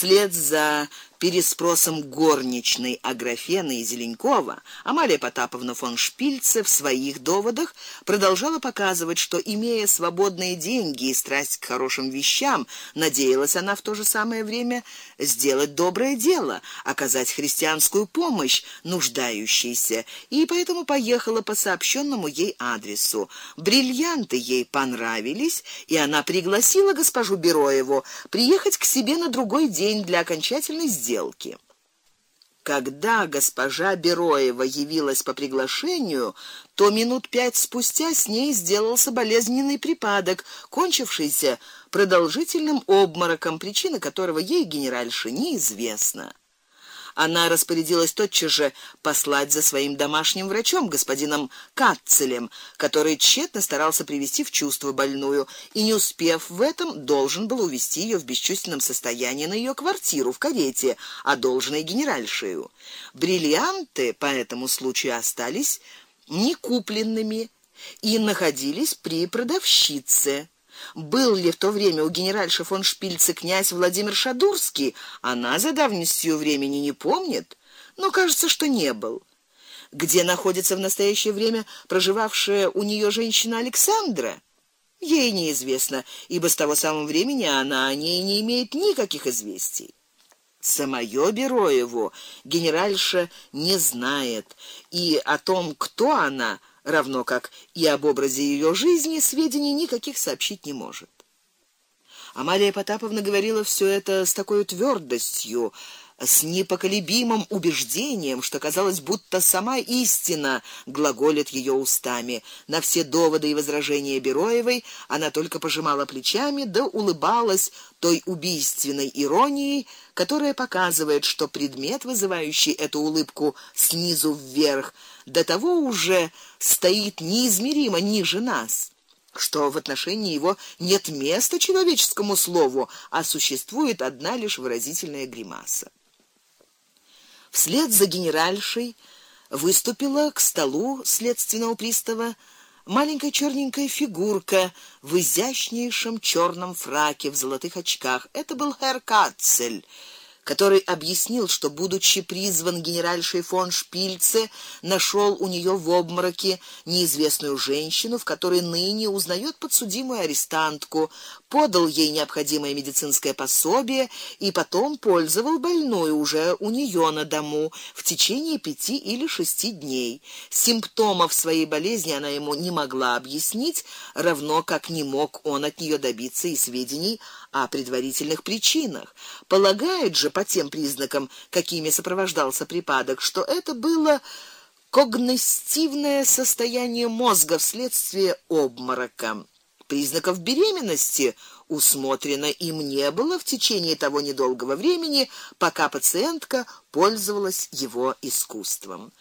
Вслед за переспросом горничной Аграфены и Зеленкова, Амалия Потаповна фон Шпильце в своих доводах продолжала показывать, что имея свободные деньги и страсть к хорошим вещам, надеялась она в то же самое время сделать доброе дело, оказать христианскую помощь нуждающейся, и поэтому поехала по сообщенному ей адресу. Бриллианты ей понравились, и она пригласила госпожу Бероеву приехать к себе на другой день для окончательной сделки сделки. Когда госпожа Бероева явилась по приглашению, то минут пять спустя с ней сделался болезненный припадок, кончившийся продолжительным обмороком, причина которого ей генеральше неизвестна она распорядилась тотчас же послать за своим домашним врачом, господином Катцелем, который тщетно старался привести в чувство больную и не успев в этом, должен был увезти ее в бесчувственном состоянии на ее квартиру в карете, одолженной генеральшею. Бриллианты по этому случаю остались не купленными и находились при продавщице. Был ли в то время у генеральши фон Шпильце князь Владимир Шадурский, она за давностью времени не помнит, но кажется, что не был. Где находится в настоящее время проживавшая у нее женщина Александра? Ей неизвестно, ибо с того самого времени она о ней не имеет никаких известий. Самое Бероеву генеральша не знает, и о том, кто она, равно как и об образе ее жизни сведений никаких сообщить не может. Амалия Потаповна говорила все это с такой твердостью, с непоколебимым убеждением, что казалось, будто сама истина глаголит ее устами. На все доводы и возражения Бероевой она только пожимала плечами да улыбалась той убийственной иронией, которая показывает, что предмет, вызывающий эту улыбку снизу вверх, до того уже стоит неизмеримо ниже нас что в отношении его нет места человеческому слову, а существует одна лишь выразительная гримаса. Вслед за генеральшей выступила к столу следственного пристава маленькая черненькая фигурка в изящнейшем черном фраке в золотых очках. Это был Herr Катцель который объяснил, что будучи призван генеральшей фон Шпильце, нашел у нее в обмороке неизвестную женщину, в которой ныне узнает подсудимую арестантку, подал ей необходимое медицинское пособие и потом пользовал больную уже у нее на дому в течение пяти или шести дней. Симптомов своей болезни она ему не могла объяснить, равно как не мог он от нее добиться и сведений о предварительных причинах. Полагает же по тем признакам, какими сопровождался припадок, что это было когнитивное состояние мозга вследствие обморока. Признаков беременности усмотрено им не было в течение того недолгого времени, пока пациентка пользовалась его искусством.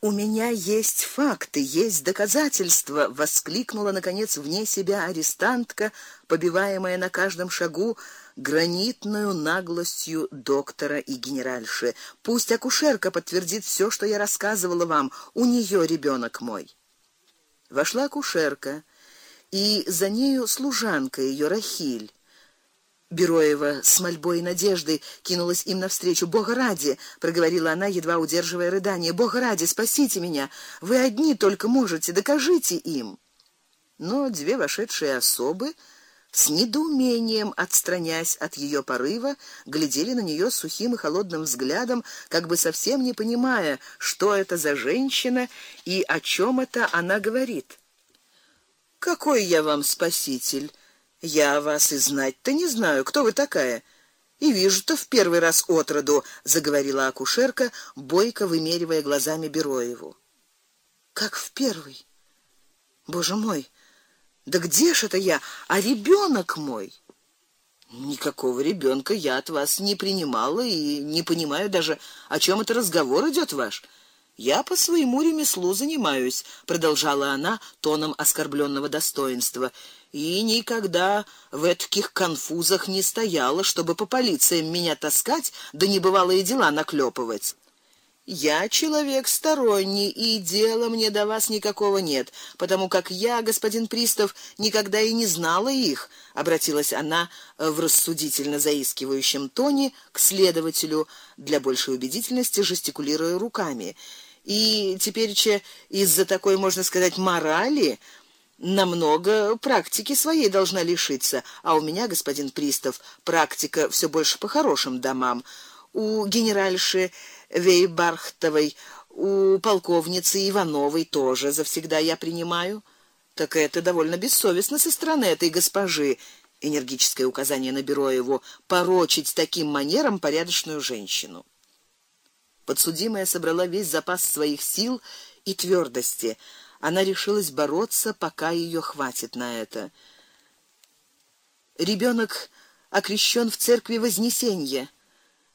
У меня есть факты, есть доказательства, воскликнула наконец вне себя арестантка, побиваемая на каждом шагу гранитную наглостью доктора и генеральши. Пусть акушерка подтвердит все, что я рассказывала вам. У нее ребенок мой. Вошла акушерка, и за нею служанка ее Рахиль. Бероева с мольбой и надеждой кинулась им навстречу. "Бога ради", проговорила она, едва удерживая рыдание. "Бога ради, спасите меня. Вы одни только можете, докажите им". Но две вошедшие особы с недоумением, отстраняясь от ее порыва, глядели на нее сухим и холодным взглядом, как бы совсем не понимая, что это за женщина и о чем это она говорит. Какой я вам спаситель? Я вас и знать-то не знаю, кто вы такая. И вижу-то в первый раз отроду, заговорила акушерка, бойко вымеривая глазами Бероеву. Как в первый? Боже мой. Да где ж это я? А ребенок мой? Никакого ребенка я от вас не принимала и не понимаю даже, о чем это разговор идет ваш. Я по своему ремеслу занимаюсь, продолжала она тоном оскорбленного достоинства и никогда в таких конфузах не стояла, чтобы по полициям меня таскать, да небывалые дела наклепывать. Я человек сторонний, и дела мне до вас никакого нет, потому как я, господин пристав, никогда и не знала их, обратилась она в рассудительно заискивающем тоне к следователю, для большей убедительности жестикулируя руками. И теперь че из-за такой, можно сказать, морали намного практики своей должна лишиться, а у меня, господин пристав, практика все больше по хорошим домам. У генеральши Вейбархтовой, у полковницы Ивановой тоже завсегда я принимаю. Так это довольно бессовестно со стороны этой госпожи. Энергическое указание на бюро его порочить таким манером порядочную женщину. Подсудимая собрала весь запас своих сил и твердости. Она решилась бороться, пока ее хватит на это. Ребенок окрещен в церкви Вознесения.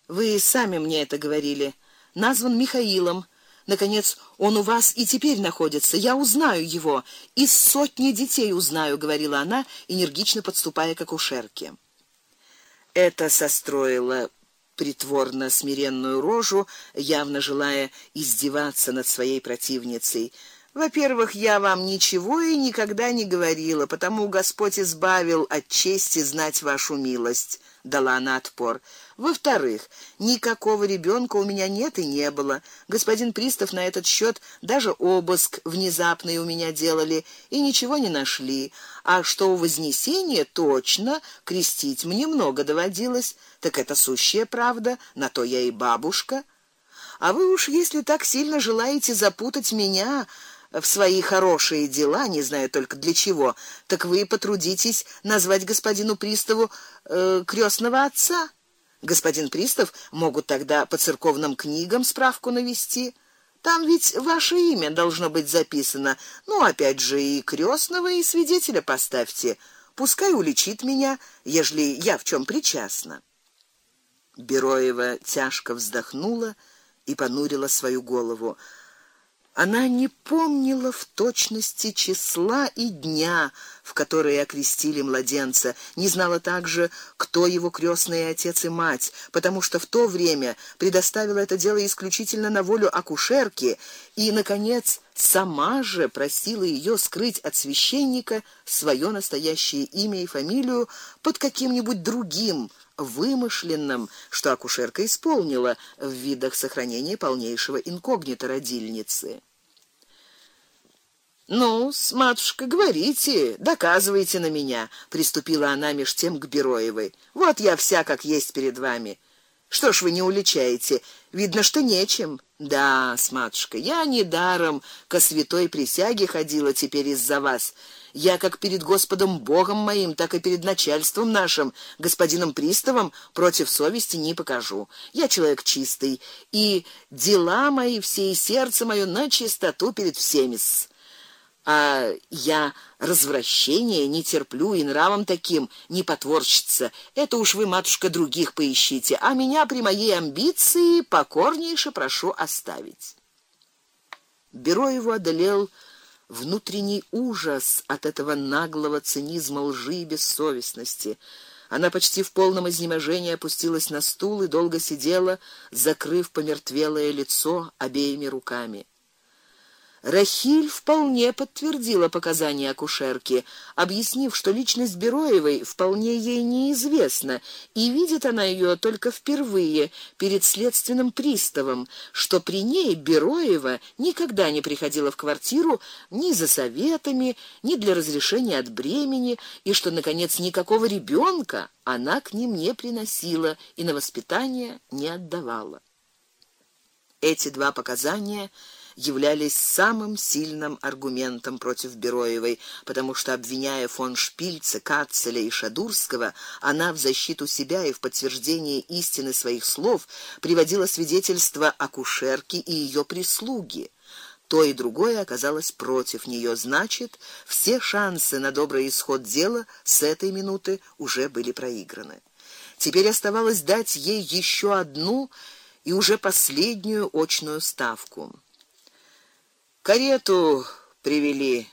Вы сами мне это говорили назван Михаилом. Наконец, он у вас и теперь находится. Я узнаю его, из сотни детей узнаю, говорила она, энергично подступая к акушерке. Это состроило притворно смиренную рожу, явно желая издеваться над своей противницей. Во-первых, я вам ничего и никогда не говорила, потому Господь избавил от чести знать вашу милость, дала она отпор. Во-вторых, никакого ребенка у меня нет и не было. Господин пристав на этот счет даже обыск внезапный у меня делали и ничего не нашли. А что у Вознесения точно крестить мне много доводилось, так это сущая правда, на то я и бабушка. А вы уж если так сильно желаете запутать меня в свои хорошие дела, не знаю только для чего, так вы потрудитесь назвать господину приставу э, крестного отца. Господин пристав могут тогда по церковным книгам справку навести. Там ведь ваше имя должно быть записано. Ну, опять же, и крестного, и свидетеля поставьте. Пускай уличит меня, ежели я в чем причастна. Бероева тяжко вздохнула и понурила свою голову. Она не помнила в точности числа и дня, в который окрестили младенца, не знала также, кто его крестный отец и мать, потому что в то время предоставила это дело исключительно на волю акушерки и наконец сама же просила ее скрыть от священника свое настоящее имя и фамилию под каким-нибудь другим вымышленным, что акушерка исполнила в видах сохранения полнейшего инкогнито родильницы. Ну, с матушка, говорите, доказывайте на меня, приступила она меж тем к Бероевой. Вот я вся как есть перед вами. Что ж вы не уличаете? Видно, что нечем. Да, с матушкой, я не даром к святой присяге ходила теперь из-за вас. Я как перед Господом Богом моим, так и перед начальством нашим, господином приставом, против совести не покажу. Я человек чистый, и дела мои все и сердце моё на чистоту перед всеми а я развращения не терплю и нравом таким не потворчиться. Это уж вы, матушка, других поищите, а меня при моей амбиции покорнейше прошу оставить. Бюро его одолел внутренний ужас от этого наглого цинизма, лжи и бессовестности. Она почти в полном изнеможении опустилась на стул и долго сидела, закрыв помертвелое лицо обеими руками. Рахиль вполне подтвердила показания акушерки, объяснив, что личность Бероевой вполне ей неизвестна, и видит она ее только впервые перед следственным приставом, что при ней Бероева никогда не приходила в квартиру ни за советами, ни для разрешения от бремени, и что наконец никакого ребенка она к ним не приносила и на воспитание не отдавала. Эти два показания являлись самым сильным аргументом против Бероевой, потому что обвиняя фон Шпильца, Катцеля и Шадурского, она в защиту себя и в подтверждение истины своих слов приводила свидетельства акушерки и ее прислуги. То и другое оказалось против нее, значит, все шансы на добрый исход дела с этой минуты уже были проиграны. Теперь оставалось дать ей еще одну и уже последнюю очную ставку. Карету привели,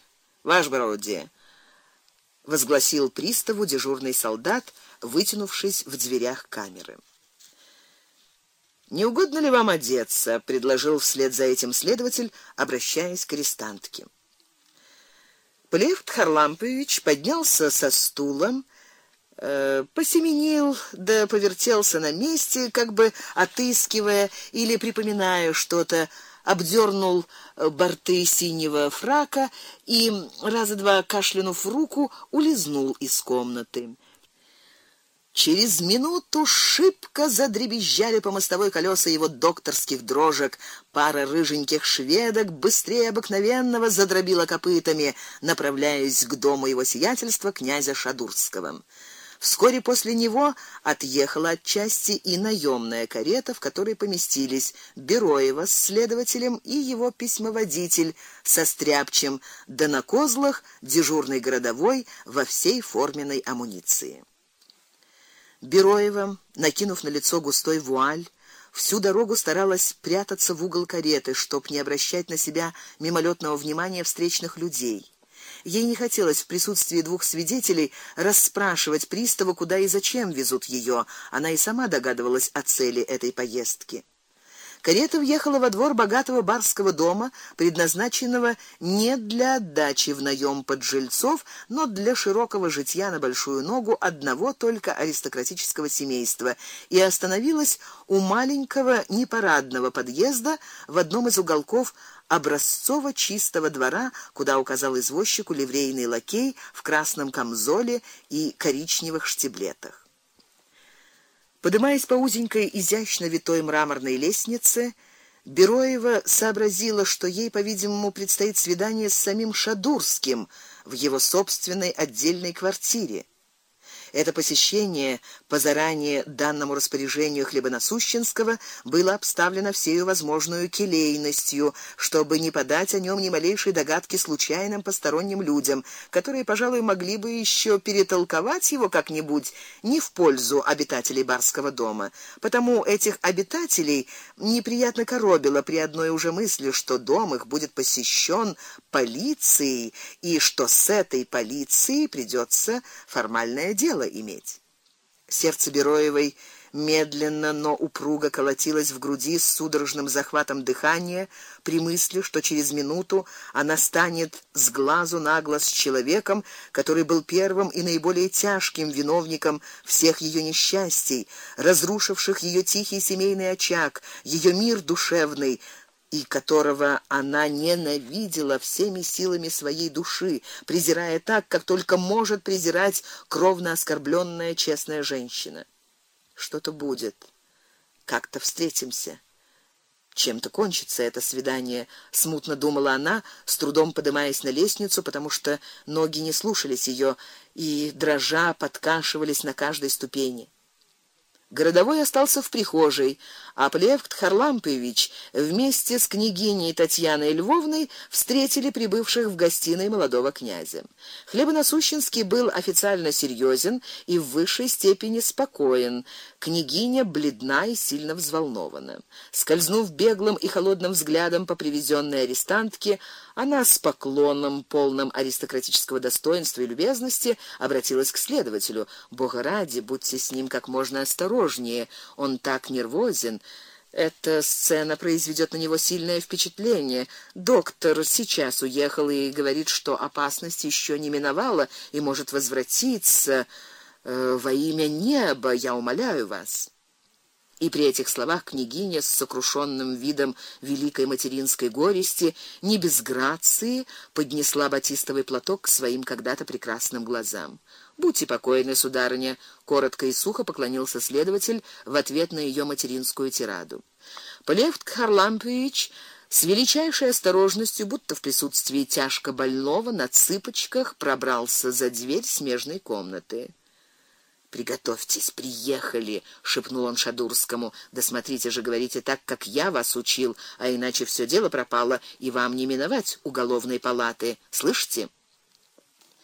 ваш бродие, возгласил приставу дежурный солдат, вытянувшись в дверях камеры. Не угодно ли вам одеться, предложил вслед за этим следователь, обращаясь к арестантке. Плевт Харлампович поднялся со стула, э, посеменил, да повертелся на месте, как бы отыскивая или припоминая что-то, обдернул э, борты синего фрака и раза два кашлянув руку, улизнул из комнаты. Через минуту шибко задребезжали по мостовой колеса его докторских дрожек. Пара рыженьких шведок быстрее обыкновенного задробила копытами, направляясь к дому его сиятельства князя Шадурского. Вскоре после него отъехала от части и наёмная карета, в которой поместились Бероева с следователем и его письмоводитель со стряпчем, да на козлах дежурный городовой во всей форменной амуниции. Бероева, накинув на лицо густой вуаль, всю дорогу старалась прятаться в угол кареты, чтоб не обращать на себя мимолетного внимания встречных людей. Ей не хотелось в присутствии двух свидетелей расспрашивать пристава, куда и зачем везут ее. Она и сама догадывалась о цели этой поездки. Карета въехала во двор богатого барского дома, предназначенного не для отдачи в наем под жильцов, но для широкого житья на большую ногу одного только аристократического семейства, и остановилась у маленького непарадного подъезда в одном из уголков образцово чистого двора, куда указал извозчику ливрейный лакей в красном камзоле и коричневых штиблетах. Поднимаясь по узенькой изящно витой мраморной лестнице, Бероева сообразила, что ей, по-видимому, предстоит свидание с самим Шадурским в его собственной отдельной квартире. Это посещение по заранее данному распоряжению хлебоносущенского было обставлено всей возможной келейностью, чтобы не подать о нем ни малейшей догадки случайным посторонним людям, которые, пожалуй, могли бы еще перетолковать его как-нибудь не в пользу обитателей барского дома. Потому этих обитателей неприятно коробило при одной уже мысли, что дом их будет посещен полицией и что с этой полицией придется формальное дело иметь. Сердце Бероевой медленно, но упруго колотилось в груди с судорожным захватом дыхания при мысли, что через минуту она станет с глазу на глаз с человеком, который был первым и наиболее тяжким виновником всех ее несчастий, разрушивших ее тихий семейный очаг, ее мир душевный, и которого она ненавидела всеми силами своей души, презирая так, как только может презирать кровно оскорбленная честная женщина. Что-то будет. Как-то встретимся. Чем-то кончится это свидание, смутно думала она, с трудом поднимаясь на лестницу, потому что ноги не слушались ее и дрожа подкашивались на каждой ступени. Городовой остался в прихожей, а Плевт Харлампович вместе с княгиней Татьяной Львовной встретили прибывших в гостиной молодого князя. Хлебоносущенский был официально серьезен и в высшей степени спокоен. Княгиня бледна и сильно взволнована. Скользнув беглым и холодным взглядом по привезенной арестантке, она с поклоном, полным аристократического достоинства и любезности, обратилась к следователю: "Бога ради, будьте с ним как можно осторожнее, он так нервозен". Эта сцена произведет на него сильное впечатление. Доктор сейчас уехал и говорит, что опасность еще не миновала и может возвратиться. Э, во имя неба, я умоляю вас. И при этих словах княгиня с сокрушенным видом великой материнской горести, не без грации, поднесла батистовый платок к своим когда-то прекрасным глазам. Будьте покойны, сударыня, коротко и сухо поклонился следователь в ответ на ее материнскую тираду. Полевт Харлампович с величайшей осторожностью, будто в присутствии тяжко больного, на цыпочках пробрался за дверь смежной комнаты. Приготовьтесь, приехали, шепнул он Шадурскому. Да смотрите же, говорите так, как я вас учил, а иначе все дело пропало, и вам не миновать уголовной палаты. Слышите?